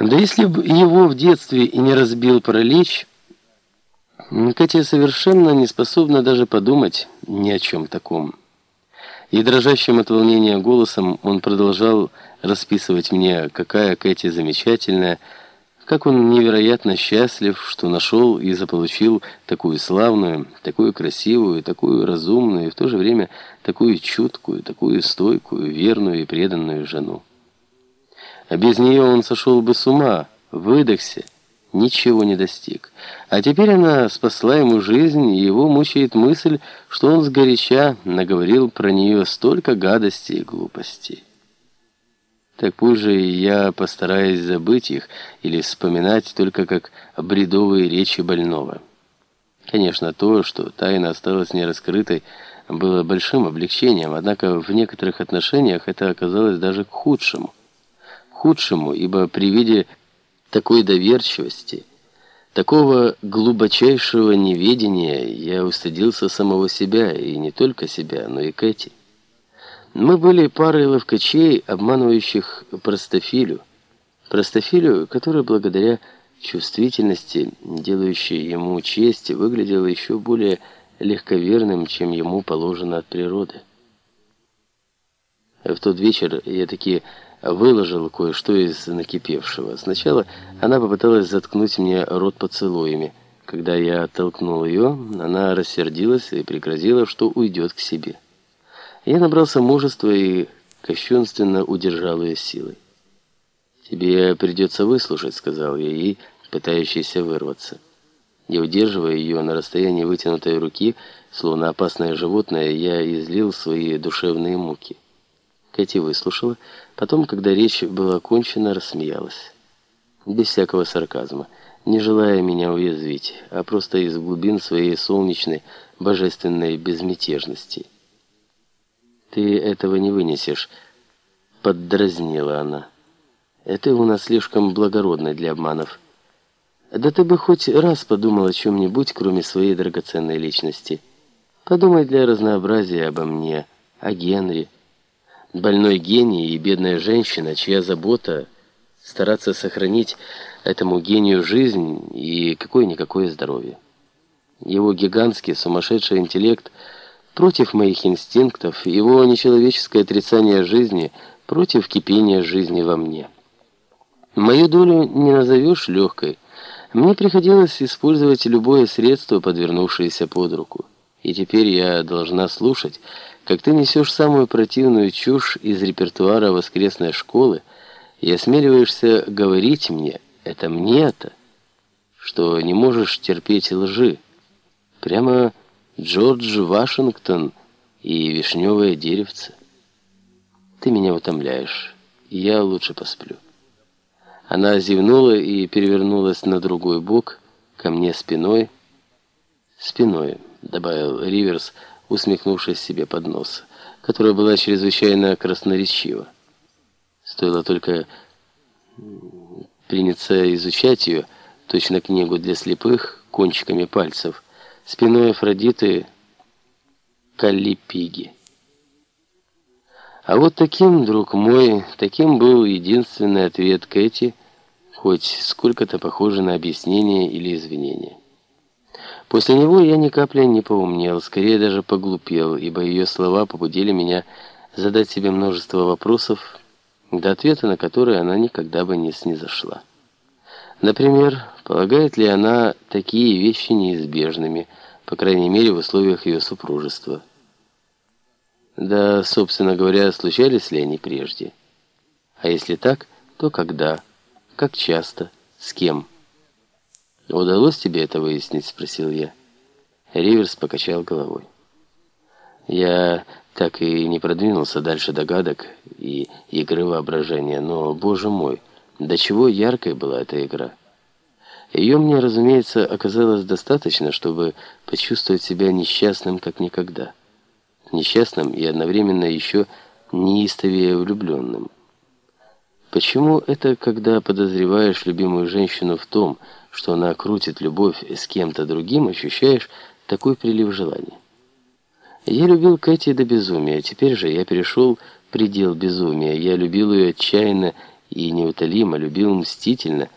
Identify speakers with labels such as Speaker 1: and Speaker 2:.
Speaker 1: Да если бы его в детстве и не разбил паралич, Катя совершенно не способна даже подумать ни о чем таком. И дрожащим от волнения голосом он продолжал расписывать мне, какая Кэти замечательная, как он невероятно счастлив, что нашел и заполучил такую славную, такую красивую, такую разумную и в то же время такую чуткую, такую стойкую, верную и преданную жену. А без нее он сошел бы с ума, выдохся, ничего не достиг. А теперь она спасла ему жизнь, и его мучает мысль, что он сгоряча наговорил про нее столько гадостей и глупостей. Так позже я постараюсь забыть их или вспоминать только как бредовые речи больного. Конечно, то, что тайна осталась нераскрытой, было большим облегчением, однако в некоторых отношениях это оказалось даже к худшему худшему, ибо при виде такой доверчивости, такого глубочайшего неведения я устыдился самого себя, и не только себя, но и Кэти. Мы были парой ловкачей, обманывающих простофилю. Простофилю, который благодаря чувствительности, делающей ему честь, выглядел еще более легковерным, чем ему положено от природы. В тот вечер я таки выложил кое-что из накипевшего. Сначала она попыталась заткнуть мне рот поцелуями. Когда я оттолкнул ее, она рассердилась и пригрозила, что уйдет к себе. Я набрался мужества и кощунственно удержал ее силой. «Тебе придется выслушать», — сказал я ей, пытающейся вырваться. Не удерживая ее на расстоянии вытянутой руки, словно опасное животное, я излил свои душевные муки. Кэти выслушала, потом, когда речь была окончена, рассмеялась. Без всякого сарказма, не желая меня уязвить, а просто из глубин своей солнечной, божественной безмятежности. «Ты этого не вынесешь», — поддразнила она. «Это у нас слишком благородно для обманов». «Да ты бы хоть раз подумал о чем-нибудь, кроме своей драгоценной личности. Подумай для разнообразия обо мне, о Генри» больной гений и бедная женщина, чья забота стараться сохранить этому гению жизнь и какое-никакое здоровье. Его гигантский сумасшедший интеллект против моих инстинктов, его нечеловеческое отрицание жизни против кипения жизни во мне. Мою долю не назовешь легкой. Мне приходилось использовать любое средство, подвернувшееся под руку. И теперь я должна слушать, как ты несешь самую противную чушь из репертуара воскресной школы и осмеливаешься говорить мне, это мне-то, что не можешь терпеть лжи. Прямо Джордж Вашингтон и вишневое деревце. Ты меня утомляешь, и я лучше посплю. Она зевнула и перевернулась на другой бок, ко мне спиной. Спиной, добавил Риверс, — усмехнувшись себе под нос, которая была чрезвычайно красноречива. Стоило только приняться изучать ее, точно книгу для слепых, кончиками пальцев, спиной Афродиты Каллипиги. А вот таким, друг мой, таким был единственный ответ Кэти, хоть сколько-то похоже на объяснение или извинение. После него я ни капли не поумнел, скорее даже поглупел, ибо ее слова побудили меня задать себе множество вопросов, до ответа на которые она никогда бы не снизошла. Например, полагает ли она такие вещи неизбежными, по крайней мере в условиях ее супружества? Да, собственно говоря, случались ли они прежде? А если так, то когда? Как часто? С кем? «Удалось тебе это выяснить?» — спросил я. Риверс покачал головой. Я так и не продвинулся дальше догадок и игры воображения, но, боже мой, до чего яркой была эта игра. Ее мне, разумеется, оказалось достаточно, чтобы почувствовать себя несчастным как никогда. Несчастным и одновременно еще неистовее влюбленным. Почему это, когда подозреваешь любимую женщину в том, что она крутит любовь с кем-то другим, ощущаешь такой прилив желания? Я любил Кэти до безумия, теперь же я перешел предел безумия. Я любил ее отчаянно и неутолимо, любил мстительно,